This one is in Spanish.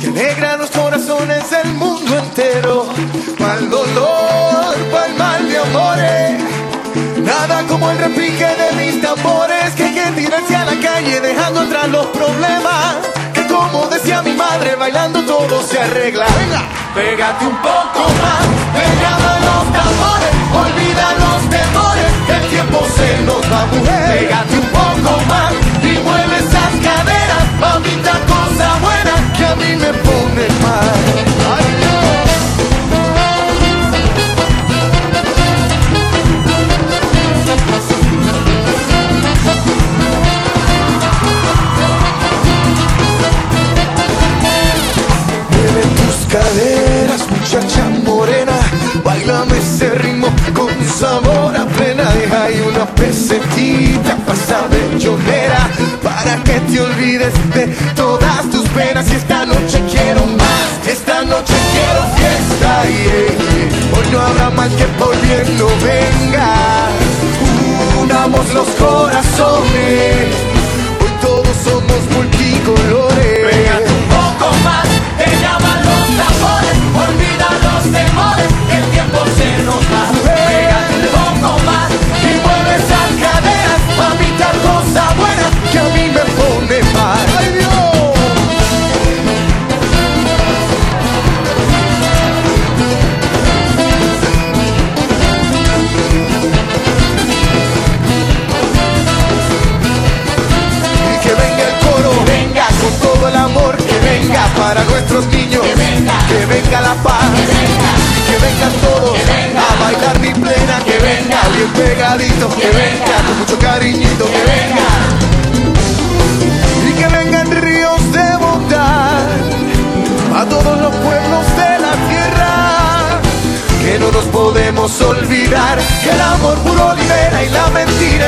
que alegra los corazones del mundo entero. Pa'l dolor, pa'l mal de amores. Nada como el repique de mis tambores que hay que tirarse a la calle dejando atrás los problemas. Que como decía mi madre, bailando todo se arregla. Venga, pégate un poco más, pegada sabor a plena. Deja ahí una pesetita pasa bellonera para que te olvides de todas tus penas. Y esta noche quiero más, esta noche quiero fiesta. yeah, yeah. Hoy no habrá mal que por bien no venga. Nuestros niños, que venga, que venga la paz, que vengan todos a bailar mi plena, que venga. Bien pegadito, que venga. Con mucho cariñito, que venga. Y que vengan ríos de bondad a todos los pueblos de la tierra. Que no nos podemos olvidar que el amor puro libera y la mentira